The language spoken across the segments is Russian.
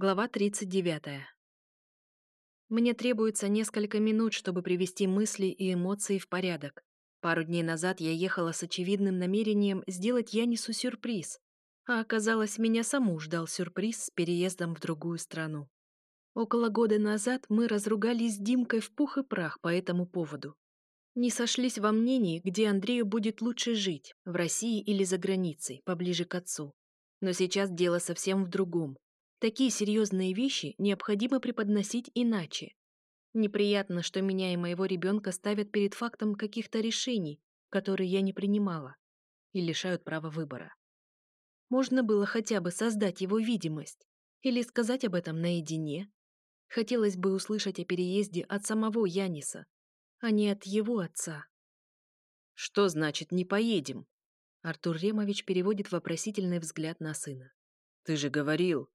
Глава 39. Мне требуется несколько минут, чтобы привести мысли и эмоции в порядок. Пару дней назад я ехала с очевидным намерением сделать Янису сюрприз, а оказалось, меня саму ждал сюрприз с переездом в другую страну. Около года назад мы разругались с Димкой в пух и прах по этому поводу. Не сошлись во мнении, где Андрею будет лучше жить, в России или за границей, поближе к отцу. Но сейчас дело совсем в другом. Такие серьезные вещи необходимо преподносить иначе. Неприятно, что меня и моего ребенка ставят перед фактом каких-то решений, которые я не принимала, и лишают права выбора. Можно было хотя бы создать его видимость или сказать об этом наедине. Хотелось бы услышать о переезде от самого Яниса, а не от его отца. «Что значит «не поедем»?» Артур Ремович переводит вопросительный взгляд на сына. «Ты же говорил,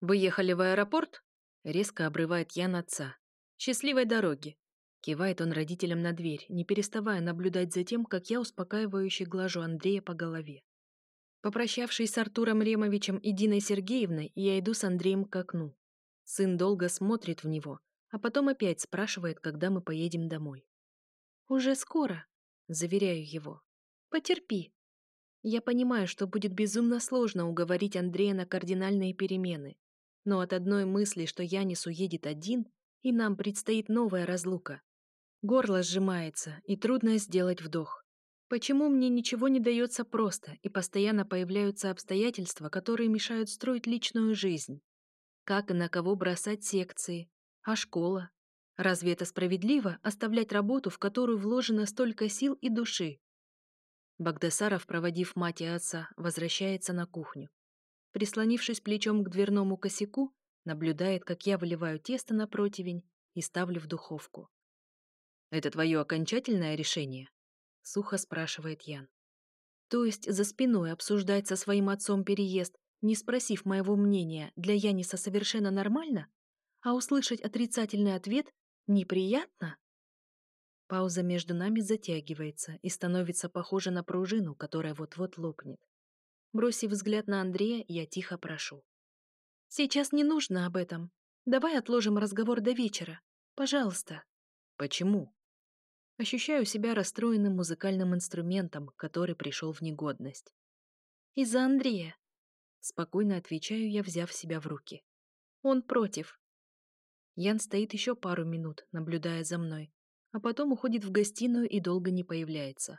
«Вы ехали в аэропорт?» Резко обрывает Ян отца. «Счастливой дороги!» Кивает он родителям на дверь, не переставая наблюдать за тем, как я успокаивающе глажу Андрея по голове. Попрощавшись с Артуром Ремовичем и Диной Сергеевной, я иду с Андреем к окну. Сын долго смотрит в него, а потом опять спрашивает, когда мы поедем домой. «Уже скоро», — заверяю его. «Потерпи». Я понимаю, что будет безумно сложно уговорить Андрея на кардинальные перемены, но от одной мысли, что Янис уедет один, и нам предстоит новая разлука. Горло сжимается, и трудно сделать вдох. Почему мне ничего не дается просто, и постоянно появляются обстоятельства, которые мешают строить личную жизнь? Как и на кого бросать секции? А школа? Разве это справедливо оставлять работу, в которую вложено столько сил и души? Багдасаров, проводив мать и отца, возвращается на кухню прислонившись плечом к дверному косяку, наблюдает, как я выливаю тесто на противень и ставлю в духовку. «Это твое окончательное решение?» — сухо спрашивает Ян. То есть за спиной обсуждать со своим отцом переезд, не спросив моего мнения, для Яниса совершенно нормально? А услышать отрицательный ответ неприятно? Пауза между нами затягивается и становится похожа на пружину, которая вот-вот лопнет. Бросив взгляд на Андрея, я тихо прошу. «Сейчас не нужно об этом. Давай отложим разговор до вечера. Пожалуйста». «Почему?» Ощущаю себя расстроенным музыкальным инструментом, который пришел в негодность. «Из-за Андрея». Спокойно отвечаю я, взяв себя в руки. «Он против». Ян стоит еще пару минут, наблюдая за мной, а потом уходит в гостиную и долго не появляется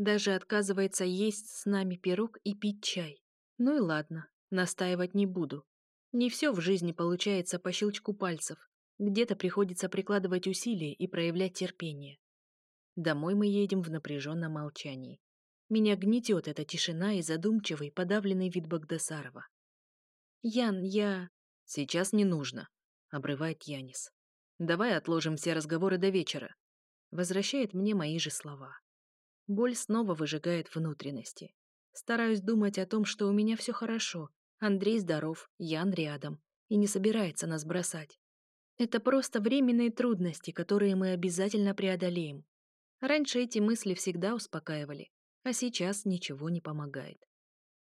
даже отказывается есть с нами пирог и пить чай. Ну и ладно, настаивать не буду. Не все в жизни получается по щелчку пальцев. Где-то приходится прикладывать усилия и проявлять терпение. Домой мы едем в напряженном молчании. Меня гнетет эта тишина и задумчивый, подавленный вид Багдасарова. «Ян, я...» «Сейчас не нужно», — обрывает Янис. «Давай отложим все разговоры до вечера», — возвращает мне мои же слова. Боль снова выжигает внутренности. Стараюсь думать о том, что у меня все хорошо. Андрей здоров, Ян рядом и не собирается нас бросать. Это просто временные трудности, которые мы обязательно преодолеем. Раньше эти мысли всегда успокаивали, а сейчас ничего не помогает.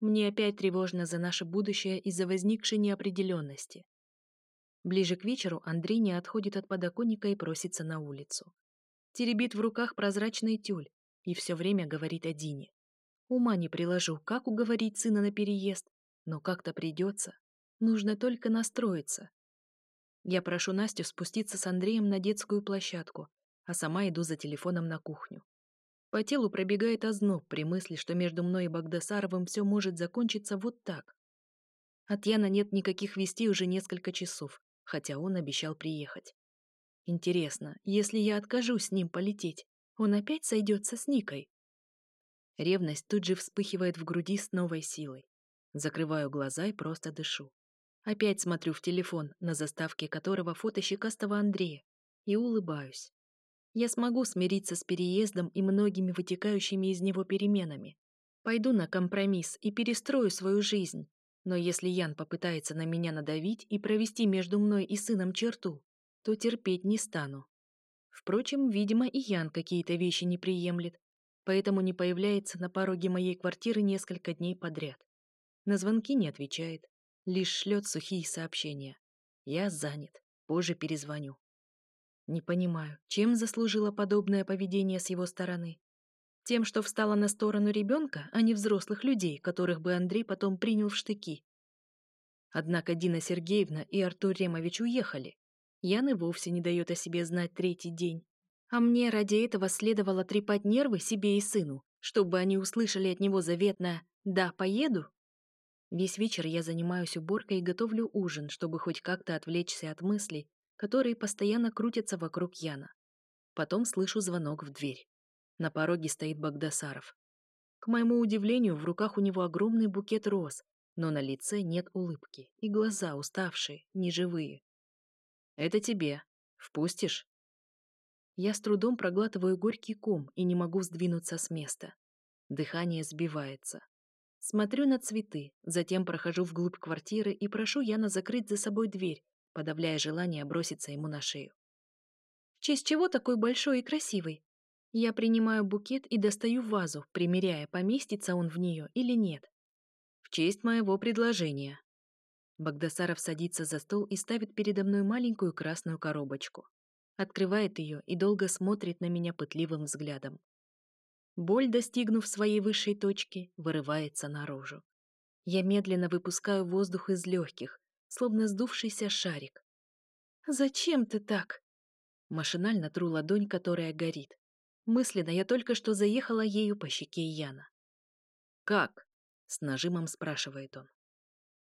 Мне опять тревожно за наше будущее из-за возникшей неопределенности. Ближе к вечеру Андрей не отходит от подоконника и просится на улицу. Теребит в руках прозрачный тюль, и все время говорит о Дине. Ума не приложу, как уговорить сына на переезд, но как-то придется. Нужно только настроиться. Я прошу Настю спуститься с Андреем на детскую площадку, а сама иду за телефоном на кухню. По телу пробегает озноб при мысли, что между мной и Багдасаровым все может закончиться вот так. От Яна нет никаких вестей уже несколько часов, хотя он обещал приехать. Интересно, если я откажусь с ним полететь, он опять сойдется с Никой. Ревность тут же вспыхивает в груди с новой силой. Закрываю глаза и просто дышу. Опять смотрю в телефон, на заставке которого фото щекастого Андрея, и улыбаюсь. Я смогу смириться с переездом и многими вытекающими из него переменами. Пойду на компромисс и перестрою свою жизнь. Но если Ян попытается на меня надавить и провести между мной и сыном черту, то терпеть не стану. Впрочем, видимо, и Ян какие-то вещи не приемлет, поэтому не появляется на пороге моей квартиры несколько дней подряд. На звонки не отвечает, лишь шлет сухие сообщения. Я занят, позже перезвоню. Не понимаю, чем заслужило подобное поведение с его стороны? Тем, что встала на сторону ребенка, а не взрослых людей, которых бы Андрей потом принял в штыки. Однако Дина Сергеевна и Артур Ремович уехали, Ян и вовсе не дает о себе знать третий день. А мне ради этого следовало трепать нервы себе и сыну, чтобы они услышали от него заветное «Да, поеду». Весь вечер я занимаюсь уборкой и готовлю ужин, чтобы хоть как-то отвлечься от мыслей, которые постоянно крутятся вокруг Яна. Потом слышу звонок в дверь. На пороге стоит Богдасаров. К моему удивлению, в руках у него огромный букет роз, но на лице нет улыбки, и глаза уставшие, неживые. Это тебе. Впустишь?» Я с трудом проглатываю горький ком и не могу сдвинуться с места. Дыхание сбивается. Смотрю на цветы, затем прохожу вглубь квартиры и прошу Яна закрыть за собой дверь, подавляя желание броситься ему на шею. В честь чего такой большой и красивый? Я принимаю букет и достаю вазу, примеряя, поместится он в нее или нет. В честь моего предложения. Багдасаров садится за стол и ставит передо мной маленькую красную коробочку. Открывает ее и долго смотрит на меня пытливым взглядом. Боль, достигнув своей высшей точки, вырывается наружу. Я медленно выпускаю воздух из легких, словно сдувшийся шарик. «Зачем ты так?» Машинально тру ладонь, которая горит. Мысленно я только что заехала ею по щеке Яна. «Как?» — с нажимом спрашивает он.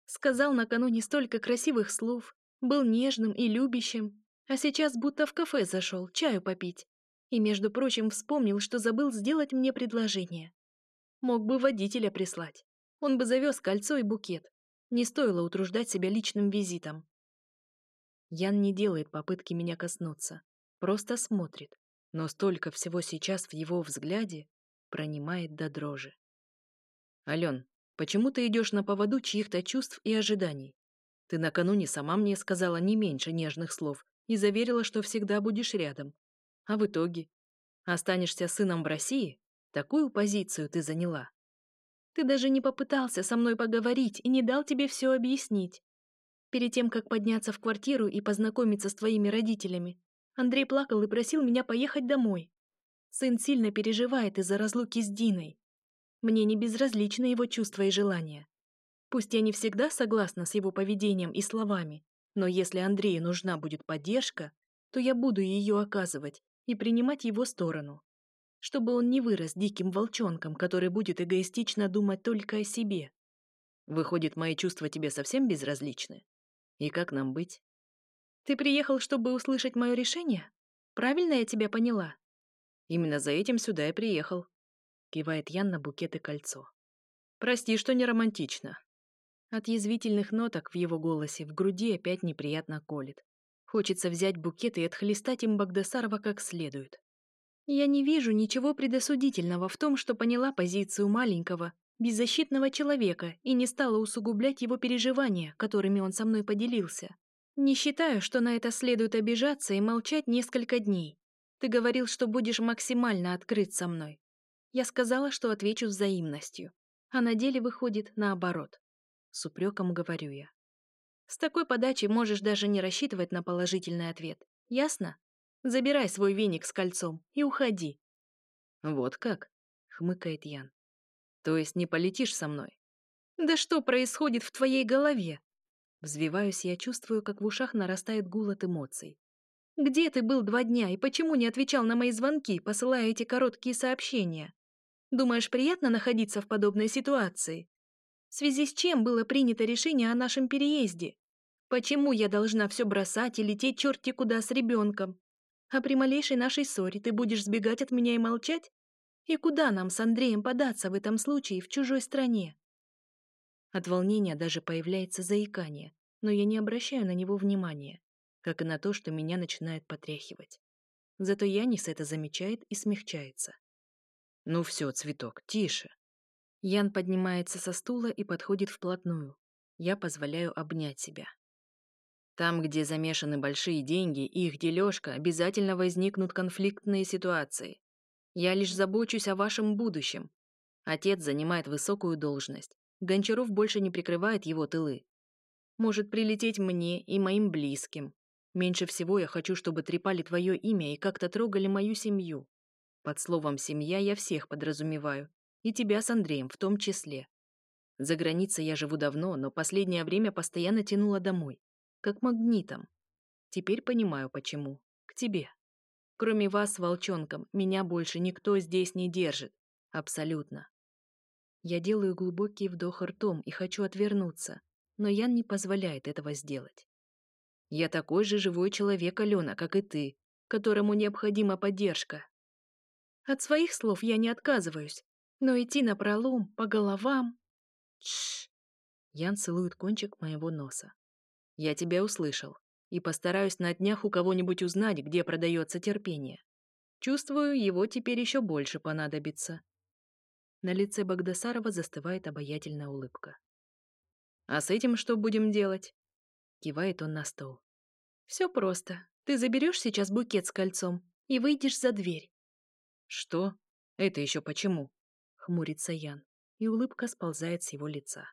Сказал накануне столько красивых слов, был нежным и любящим, а сейчас будто в кафе зашел чаю попить. И, между прочим, вспомнил, что забыл сделать мне предложение. Мог бы водителя прислать. Он бы завез кольцо и букет. Не стоило утруждать себя личным визитом. Ян не делает попытки меня коснуться. Просто смотрит. Но столько всего сейчас в его взгляде пронимает до дрожи. «Ален, Почему ты идешь на поводу чьих-то чувств и ожиданий? Ты накануне сама мне сказала не меньше нежных слов и заверила, что всегда будешь рядом. А в итоге? Останешься сыном в России? Такую позицию ты заняла. Ты даже не попытался со мной поговорить и не дал тебе все объяснить. Перед тем, как подняться в квартиру и познакомиться с твоими родителями, Андрей плакал и просил меня поехать домой. Сын сильно переживает из-за разлуки с Диной. Мне не безразличны его чувства и желания. Пусть я не всегда согласна с его поведением и словами, но если Андрею нужна будет поддержка, то я буду ее оказывать и принимать его сторону. Чтобы он не вырос диким волчонком, который будет эгоистично думать только о себе. Выходит, мои чувства тебе совсем безразличны? И как нам быть? Ты приехал, чтобы услышать мое решение? Правильно я тебя поняла? Именно за этим сюда и приехал кивает Ян на букет и кольцо. Прости, что не романтично. От язвительных ноток в его голосе в груди опять неприятно колет. Хочется взять букет и отхлестать им Багдасарова как следует. Я не вижу ничего предосудительного в том, что поняла позицию маленького, беззащитного человека и не стала усугублять его переживания, которыми он со мной поделился. Не считаю, что на это следует обижаться и молчать несколько дней. Ты говорил, что будешь максимально открыт со мной. Я сказала, что отвечу взаимностью, а на деле выходит наоборот. С упреком говорю я. С такой подачей можешь даже не рассчитывать на положительный ответ. Ясно? Забирай свой веник с кольцом и уходи. Вот как? Хмыкает Ян. То есть не полетишь со мной? Да что происходит в твоей голове? Взвиваюсь я, чувствую, как в ушах нарастает гул от эмоций. Где ты был два дня и почему не отвечал на мои звонки, посылая эти короткие сообщения? Думаешь, приятно находиться в подобной ситуации? В связи с чем было принято решение о нашем переезде? Почему я должна все бросать и лететь черти куда с ребенком? А при малейшей нашей ссоре ты будешь сбегать от меня и молчать? И куда нам с Андреем податься в этом случае в чужой стране? От волнения даже появляется заикание, но я не обращаю на него внимания, как и на то, что меня начинает потряхивать. Зато Янис это замечает и смягчается. «Ну все, цветок, тише!» Ян поднимается со стула и подходит вплотную. Я позволяю обнять себя. Там, где замешаны большие деньги и их дележка, обязательно возникнут конфликтные ситуации. Я лишь забочусь о вашем будущем. Отец занимает высокую должность. Гончаров больше не прикрывает его тылы. Может прилететь мне и моим близким. Меньше всего я хочу, чтобы трепали твое имя и как-то трогали мою семью. Под словом «семья» я всех подразумеваю. И тебя с Андреем в том числе. За границей я живу давно, но последнее время постоянно тянула домой. Как магнитом. Теперь понимаю, почему. К тебе. Кроме вас, волчонком, меня больше никто здесь не держит. Абсолютно. Я делаю глубокий вдох ртом и хочу отвернуться, но Ян не позволяет этого сделать. Я такой же живой человек, Алена, как и ты, которому необходима поддержка. От своих слов я не отказываюсь, но идти на пролом по головам... Тш! Ян целует кончик моего носа. Я тебя услышал и постараюсь на днях у кого-нибудь узнать, где продается терпение. Чувствую, его теперь еще больше понадобится. На лице Богдасарова застывает обаятельная улыбка. «А с этим что будем делать?» Кивает он на стол. «Все просто. Ты заберешь сейчас букет с кольцом и выйдешь за дверь. «Что? Это еще почему?» — хмурится Ян, и улыбка сползает с его лица.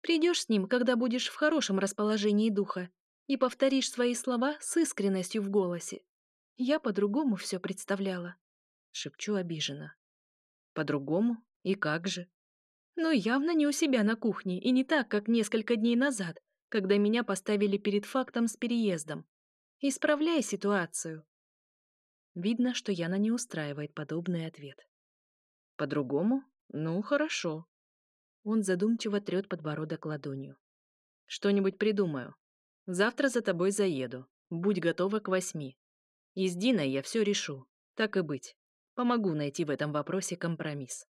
«Придешь с ним, когда будешь в хорошем расположении духа, и повторишь свои слова с искренностью в голосе. Я по-другому все представляла», — шепчу обиженно. «По-другому? И как же?» «Но явно не у себя на кухне, и не так, как несколько дней назад, когда меня поставили перед фактом с переездом. Исправляй ситуацию», Видно, что Яна не устраивает подобный ответ. По-другому? Ну, хорошо. Он задумчиво трет подбородок ладонью. Что-нибудь придумаю. Завтра за тобой заеду. Будь готова к восьми. И с Диной я все решу. Так и быть. Помогу найти в этом вопросе компромисс.